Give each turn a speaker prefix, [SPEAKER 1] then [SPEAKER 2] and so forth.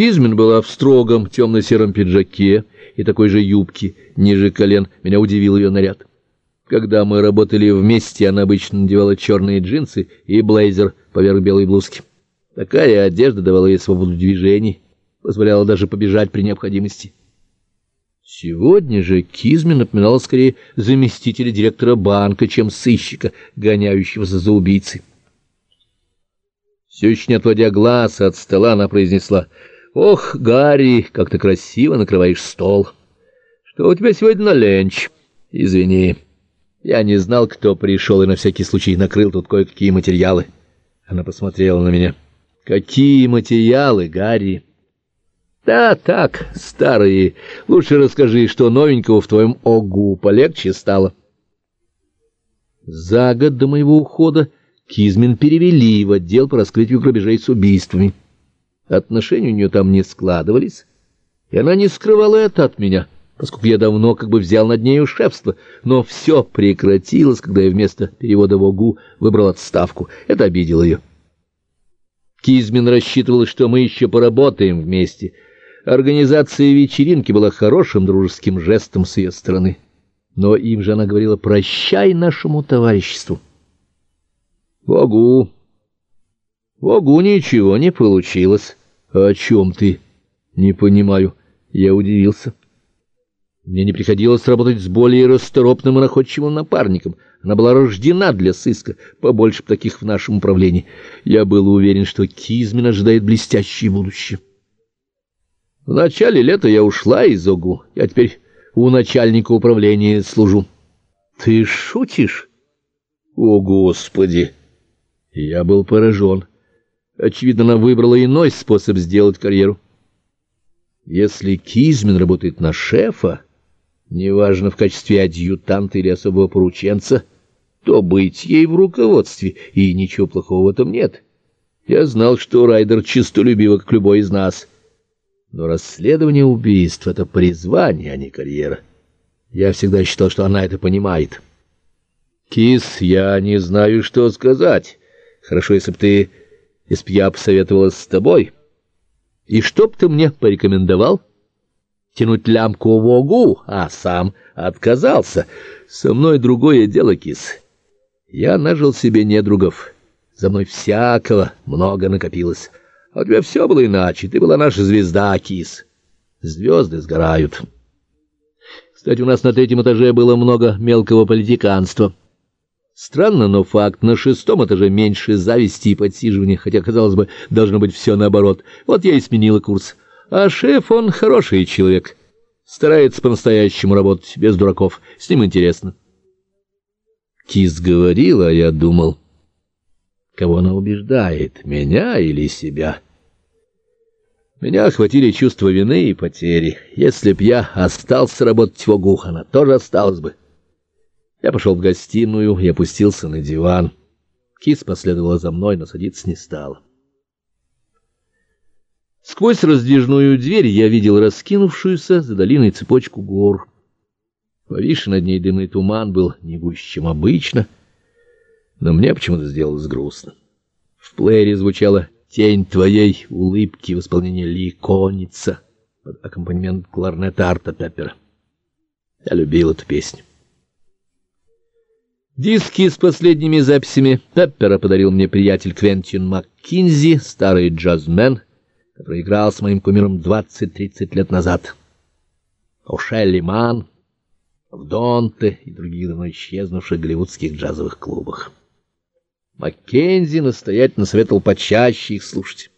[SPEAKER 1] Кизмин была в строгом темно-сером пиджаке и такой же юбке ниже колен. Меня удивил ее наряд. Когда мы работали вместе, она обычно надевала черные джинсы и блейзер поверх белой блузки. Такая одежда давала ей свободу движений, позволяла даже побежать при необходимости. Сегодня же Кизмин напоминала скорее заместителя директора банка, чем сыщика, гоняющегося за убийцей. Все еще не отводя глаз от стола, она произнесла, «Ох, Гарри, как ты красиво накрываешь стол! Что у тебя сегодня на ленч? Извини, я не знал, кто пришел, и на всякий случай накрыл тут кое-какие материалы». Она посмотрела на меня. «Какие материалы, Гарри?» «Да, так, старые. Лучше расскажи, что новенького в твоем огу полегче стало». За год до моего ухода Кизмин перевели в отдел по раскрытию грабежей с убийствами. Отношения у нее там не складывались, и она не скрывала это от меня, поскольку я давно как бы взял над нею шефство, но все прекратилось, когда я вместо перевода в ОГУ выбрал отставку. Это обидело ее. Кизмин рассчитывал, что мы еще поработаем вместе. Организация вечеринки была хорошим дружеским жестом с ее стороны. Но им же она говорила «прощай нашему товариществу». «Огу!» «Огу ничего не получилось». «О чем ты?» «Не понимаю». Я удивился. Мне не приходилось работать с более расторопным и находчивым напарником. Она была рождена для сыска, побольше таких в нашем управлении. Я был уверен, что Кизмин ожидает блестящее будущее. В начале лета я ушла из ОГУ. Я теперь у начальника управления служу. Ты шутишь? О, Господи! Я был поражен. Очевидно, она выбрала иной способ сделать карьеру. Если Кизмин работает на шефа, неважно в качестве адъютанта или особого порученца, то быть ей в руководстве, и ничего плохого в этом нет. Я знал, что Райдер чистолюбива, как любой из нас. Но расследование убийств — это призвание, а не карьера. Я всегда считал, что она это понимает. «Кис, я не знаю, что сказать. Хорошо, если б ты если б я посоветовалась с тобой. И что б ты мне порекомендовал? Тянуть лямку в огу, а сам отказался. Со мной другое дело, кис. Я нажил себе недругов. За мной всякого много накопилось. А у тебя все было иначе. Ты была наша звезда, кис. Звезды сгорают. Кстати, у нас на третьем этаже было много мелкого политиканства. Странно, но факт, на шестом этаже меньше зависти и подсиживания, хотя, казалось бы, должно быть все наоборот. Вот я и сменила курс. А шеф, он хороший человек. Старается по-настоящему работать, без дураков. С ним интересно. Кис говорила, а я думал, кого она убеждает, меня или себя? Меня охватили чувство вины и потери. Если б я остался работать в ОГУ, она тоже осталась бы. Я пошел в гостиную и опустился на диван. Кис последовала за мной, но садиться не стала. Сквозь раздвижную дверь я видел раскинувшуюся за долиной цепочку гор. Повисший над ней дымный туман был не гуще, чем обычно, но мне почему-то сделалось грустно. В плеере звучала «Тень твоей улыбки» в исполнении Ли Конница под аккомпанемент кларнета Арта Пеппера. Я любил эту песню. Диски с последними записями Пеппера подарил мне приятель Квентин МакКинзи, старый джазмен, который играл с моим кумиром 20-30 лет назад. У Шелли Ман, в Донте и других давно исчезнувших голливудских джазовых клубах. Маккензи настоятельно советовал почаще их слушать.